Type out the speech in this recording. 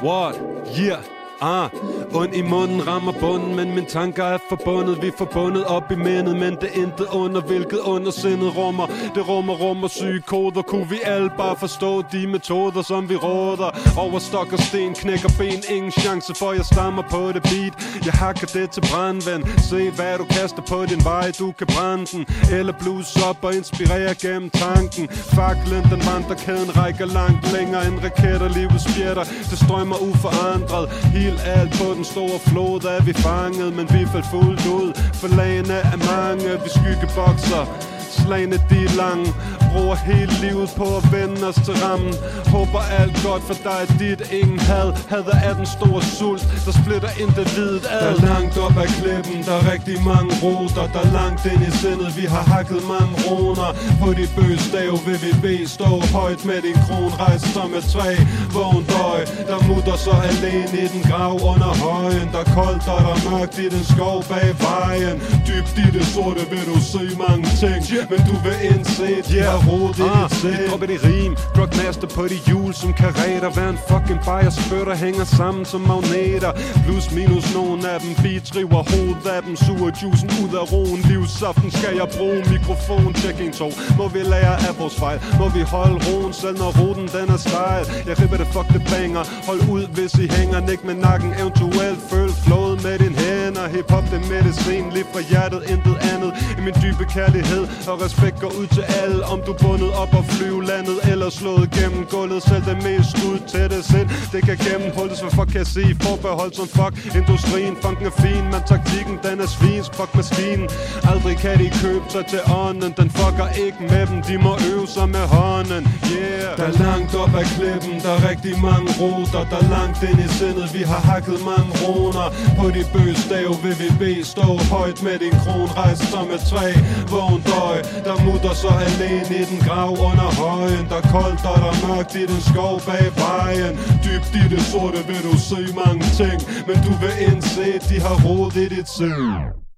What? Yeah. Ah, ond i munden rammer bunden, men min tanker er forbundet. Vi er forbundet op i mindet, men det er intet under, hvilket undersindet rummer. Det rummer rummer syge koder, kunne vi alle bare forstå de metoder, som vi råder. Over stok og sten, knækker ben, ingen chance for jeg stammer på det beat. Jeg hakker det til brandvand se hvad du kaster på din vej, du kan brænde den. Eller blues op og inspirere gennem tanken. Faklen, den vandrer, kæden rækker langt længere end raketter, livets spjætter. Det strømmer uforandret, Helt alt på den store flod er vi fanget Men vi faldt fuldt ud. For lagene er mange Vi skyggebokser. Slagene de er lange. Bruger hele livet på at vende os til rammen. Håber alt godt for dig dit ingen had Hader af den store sult Der splitter individet. Ad Der er langt op ad klippen. Der er rigtig mange ruter Der er langt ind i sindet. Vi har hakket mange runer På de bøgstav. Vil vi bede Stå højt med din kron Rejs som et træ. Vågen døj Der mutter så alene i den grav under højen. Der er koldt og der er mørkt i den skov bag vejen. Dybt i det sorte vil du se mange ting. Men du vil indse, de yeah. har rodet i dit sind Dropper det rim, drugmaster på de hjul som kareter Hver en fucking bias spytter hænger sammen som magneter. Plus minus nogen af dem, beats river hovedet af dem. Suger juicen ud af roen, livsaften skal jeg bruge Mikrofon, checking to, må vi lære af vores fejl? Må vi holde roen, selv når ruten den er stejl? Jeg ripper det, fuck det banger Hold ud, hvis I hænger, nik med nakken. Eventuelt føl flowet med din hænder Hip-hop det medicin, lige fra hjertet, intet andet. I min dybe kærlighed og respekt går ud til alle. Om du bundet op og flyve landet Eller slået gennem gulvet Selv det mest skud tætte sind. Det kan gennemhulles, hvad fuck kan jeg sige? Forbehold som fuck. Industrien, funken er fin Men taktikken den er svinsk, fuck maskinen. Aldrig kan de købe sig til ånden. Den fucker ikke med dem. De må øve sig med hånden. Yeah. Der er langt op ad klippen. Der er rigtig mange ruter. Der er langt ind i sindet. Vi har hakket mange runer På de bøgstav vil VVB Stå højt med din kron Rejs som et træ? Vågn døj Der mutter så alene i den grav under højen Der er koldt og der er mørkt i den skov bag vejen. Dybt i det sorte vil du se mange ting Men du vil indse, de har rodet i dit sind.